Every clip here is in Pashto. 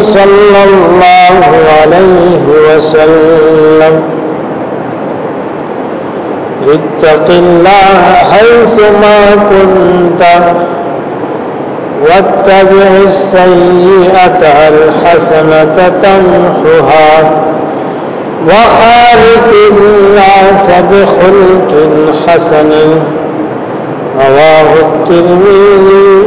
صلى الله عليه وسلم اتق الله حيثما كنت واتبع السيئة الحسنة تنحها وخالق الناس بخلق حسن رواه الترمذي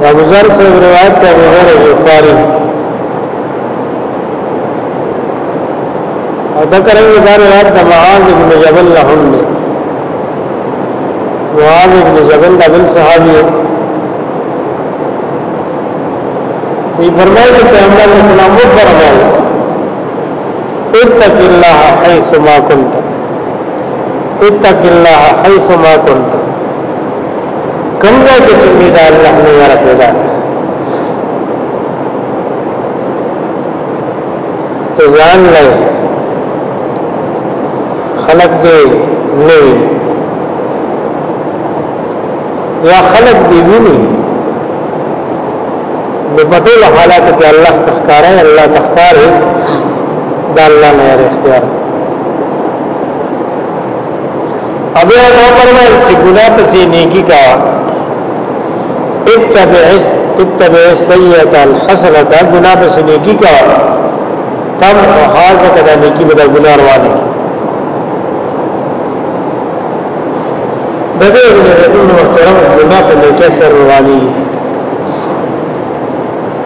دا ابو ذر سے روایت ته ابو ذر غفاری او دا کرنګ دا روایت د معاذ بن جبل له هم دی معاذ بن جبل دا بل صحابي دی فرمایي چې پیغمبر اسلام و فرمایي اتق الله حيث ما كنت اتق الله حيث ما كنت کوم ځای کې چې می دا الله نه یاره پیدا ته ځان لای خلق دې نه وي یا خلق دې ویني د پټول حالات کې الله تخکار ہے الله تخکار ہے دا الله نه اختیار ابي هغه فرمایل چې ګناه پسې نیکی کا اتبع اتبع السيئه الحسنه ګناه پسې نیکی کا تم حاضر کده نیکی به ګناه روانه دغه ورته محترم ګناه په نیکی سره رواني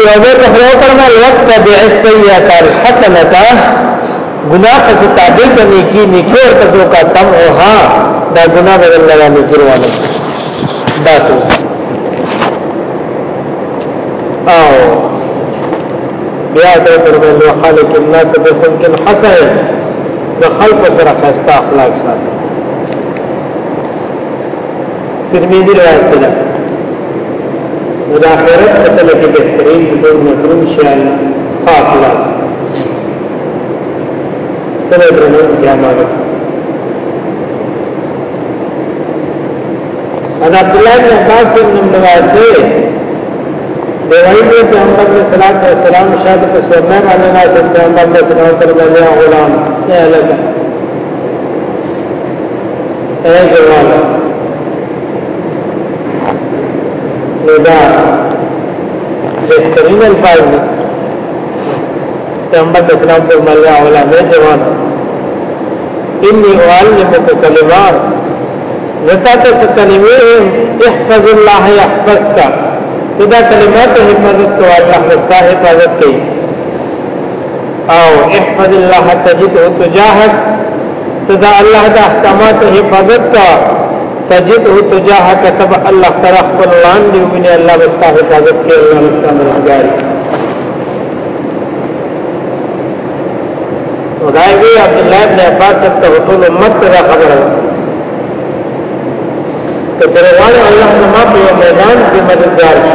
یو بل ته خدای فرمایي وتبع السیئه الحسنه ګناه پس تابع ته نیکی نیکی ور پس وکا تمعها دا ګناه به الله را نیکی روانه دا څه او بیا ته فرمایي خالق الناس بخلق حسن د خلق سره خسته اخلاق ساتي ترمذی روایت ده مداخرت په تل کې بهترین ډول مکروم شیان قافله تل درنه جامه انا عبد الله بن عباس بن روایت ده دیوائی میں پیغمبر علیہ السلام علیہ السلام شاہد پر سورنا مانا ناظر پیغمبر علیہ السلام پر بلیا غلام اے لگا اے جوان لدا بہترین الفاظ دی پیغمبر اسلام پر ملیا اولا اے جوان انی اعلمک کلمات زتا ته کلمې احفظ الله يحفظك دا کلمات حفاظت کوه الله مستا حفاظت کوي او احفظ الله تجده تجاهك تدا الله د احکامات حفاظت کا تجده تجاهك تب الله تعالی خپل وړاندې ویني الله بستا حفاظت کوي الله تعالی مددګاری خدای وی عبد الله بن عباس ته ټول امت ته خبره کچره غواړي الله زما په میدان کې مددگار شي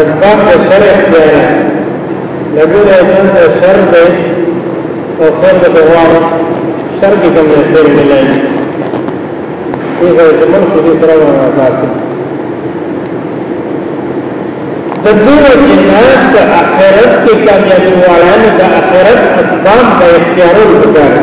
اسباب د شر اختیار لګور ایتن د شر د او خیر د دوام شر کې کوم خیر نه لایي دې سره د من خو دې سره ونه تاسو د دې جنات د اخرت کې کامیابی والانه د اخرت اسباب د اختیارولو لپاره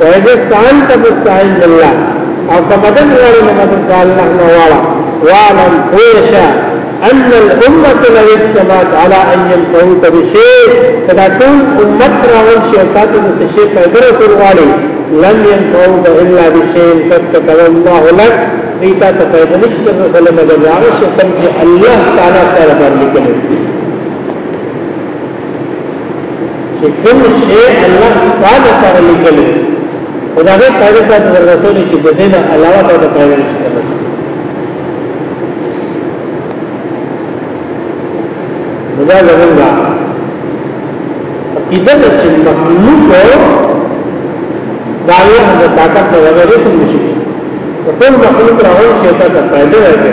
وجس تعال تبستعين بالله او کمدن غړي نه مدد الله نه واړه وعلم هوشا ان الامه لو اجتمعت على ان ينتهوا بشيء فدا ټول امت راول شي او تاسو د څه شي پیدا کول غواړي لم ينتهوا الا بشيء قد كتب الله لك ایتا ته پیدا نشته نو بل مګر هغه شي چې الله تعالی تعالی باندې کوي چې کوم شی الله تعالی لپاره لیکل خدای دې پایله ته ورسول شي د دې نه علاوه ته پایله نشته دا زمونږ عقیده ده چې مخلوق دا یو د طاقت په وجه سم نشي ټول مخلوق راوړي چې تا ته فائدې راځي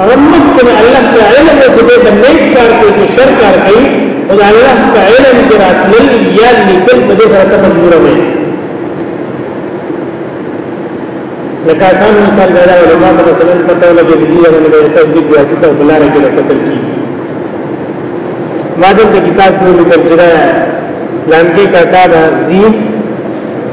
او موږ ته الله ته علم او چې دې باندې کار کوي چې شر کار کوي او الله ته علم کې راتلل یا لیکل په دې سره ته مجبور وي لکه آسان مثال دی دا علماء ته مثلا پته ولګي چې یو نه دی تصدیق یا چې ته بلار کې راکتل کی ما د کتاب په لیکل چې دا لاندې کاکا دا زی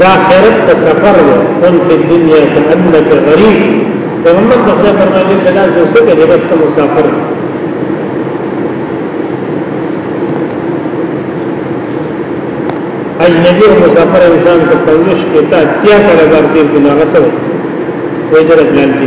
دا خیرت په سفر ده ان په دنیا کې انک غریب پیغمبر د خدای فرمایلی چې دا څه کې دی بس ته مسافر اجنبی او مسافر انسان ته پولیش کې تا تیا پر بار کې بنا غسل وې درک لاندې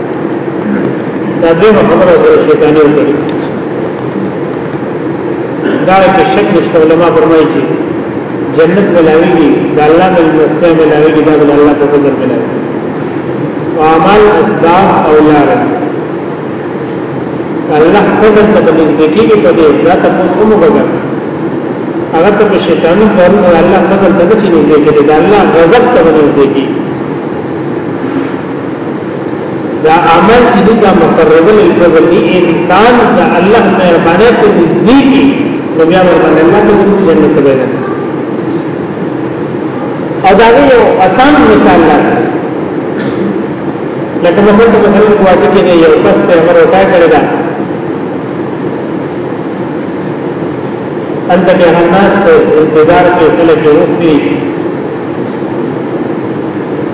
دا دې خبره سره شیطان دی دا چې شک نشته علما فرمایي چې جنت ملاوي د الله د مستیا ملاوي د الله په قدرت ملاوي عمل اسباب او لار الله فضل ته نزدیکی کې پدې دا تاسو کوم وګړه هغه ته شیطانو کارو الله فضل ته چې نزدیکی دا الله غضب ته نزدیکی دا عمل چې دا مقرب للفضل دی انسان دا الله مهربانه ته نږدې کی نو بیا ورته الله ته د جنت ته وایي او دا یو آسان مثال دی لکه مثلا ته مثلا کوټه کې نه یو کس ته امر وتا کړی دا انت کې هناست انتظار کې خلک روح دي